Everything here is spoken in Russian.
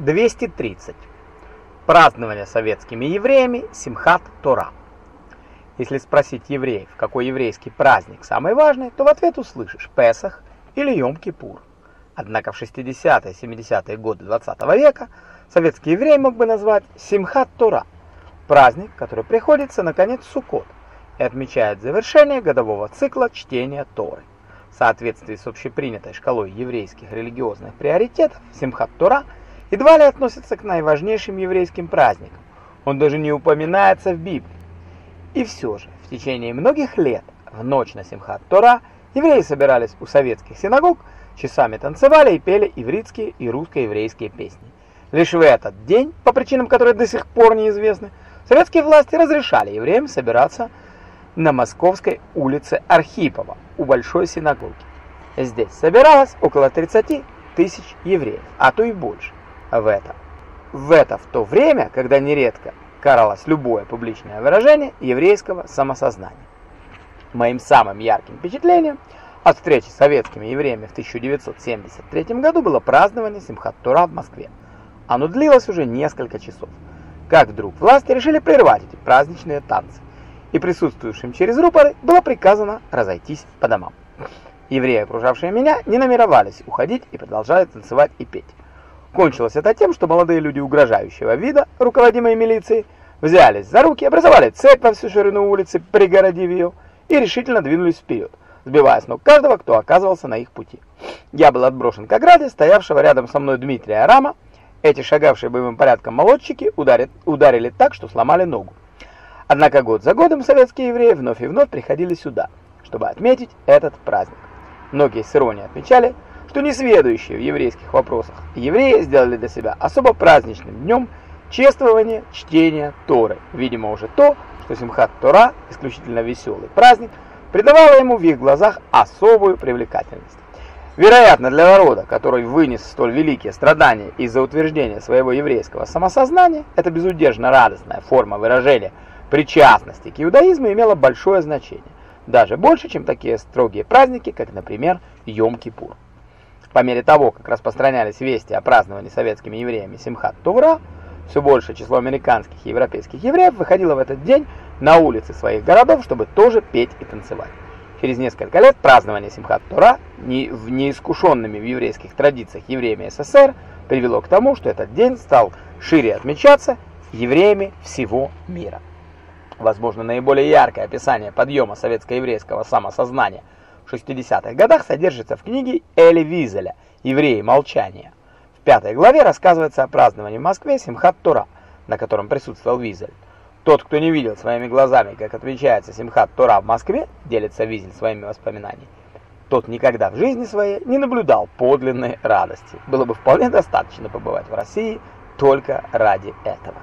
230. Празднование советскими евреями Симхат Тора. Если спросить евреев, какой еврейский праздник самый важный, то в ответ услышишь Песах или Йом-Кипур. Однако в 60-е 70-е годы 20 -го века советский еврей мог бы назвать Симхат Тора, праздник, который приходится на конец Суккот и отмечает завершение годового цикла чтения Торы. В соответствии с общепринятой шкалой еврейских религиозных приоритетов, Симхат Тора – едва ли относится к наиважнейшим еврейским праздникам. Он даже не упоминается в Библии. И все же, в течение многих лет, в ночь на Симхат Тора, евреи собирались у советских синагог, часами танцевали и пели ивритские и русско-еврейские песни. Лишь в этот день, по причинам, которые до сих пор неизвестны, советские власти разрешали евреям собираться на Московской улице Архипова у Большой синагоги. Здесь собиралось около 30 тысяч евреев, а то и больше в это. В это в то время, когда нередко каралось любое публичное выражение еврейского самосознания. Моим самым ярким впечатлением от встречи с советскими евреями в 1973 году было празднование Симхат-Тора в Москве. Оно длилось уже несколько часов. Как вдруг власти решили прервать эти праздничные танцы, и присутствующим через рупоры было приказано разойтись по домам. Евреи, окружавшие меня, не намеревались уходить и продолжали танцевать и петь. Кончилось это тем, что молодые люди угрожающего вида, руководимые милицией, взялись за руки, образовали цепь во всю ширину улицы, пригородив ее, и решительно двинулись вперед, сбивая с ног каждого, кто оказывался на их пути. Я был отброшен к ограде, стоявшего рядом со мной Дмитрия Арама. Эти шагавшие боевым порядком молодчики ударили, ударили так, что сломали ногу. Однако год за годом советские евреи вновь и вновь приходили сюда, чтобы отметить этот праздник. Многие с иронией отмечали, что несведущие в еврейских вопросах евреи сделали для себя особо праздничным днем чествование чтения Торы. Видимо, уже то, что Симхат Тора, исключительно веселый праздник, придавало ему в их глазах особую привлекательность. Вероятно, для народа, который вынес столь великие страдания из-за утверждения своего еврейского самосознания, эта безудержно радостная форма выражения причастности к иудаизму имела большое значение, даже больше, чем такие строгие праздники, как, например, Йом-Кипур. По мере того, как распространялись вести о праздновании советскими евреями Симхат Тура, все большее число американских и европейских евреев выходило в этот день на улицы своих городов, чтобы тоже петь и танцевать. Через несколько лет празднование Симхат Тура не, в неискушенными в еврейских традициях евреями СССР привело к тому, что этот день стал шире отмечаться евреями всего мира. Возможно, наиболее яркое описание подъема советско-еврейского самосознания – 60-х годах содержится в книге Эли Визеля «Евреи молчания». В пятой главе рассказывается о праздновании в Москве Симхат Тора, на котором присутствовал Визель. Тот, кто не видел своими глазами, как отмечается Симхат Тора в Москве, делится Визель своими воспоминаниями, тот никогда в жизни своей не наблюдал подлинной радости. Было бы вполне достаточно побывать в России только ради этого.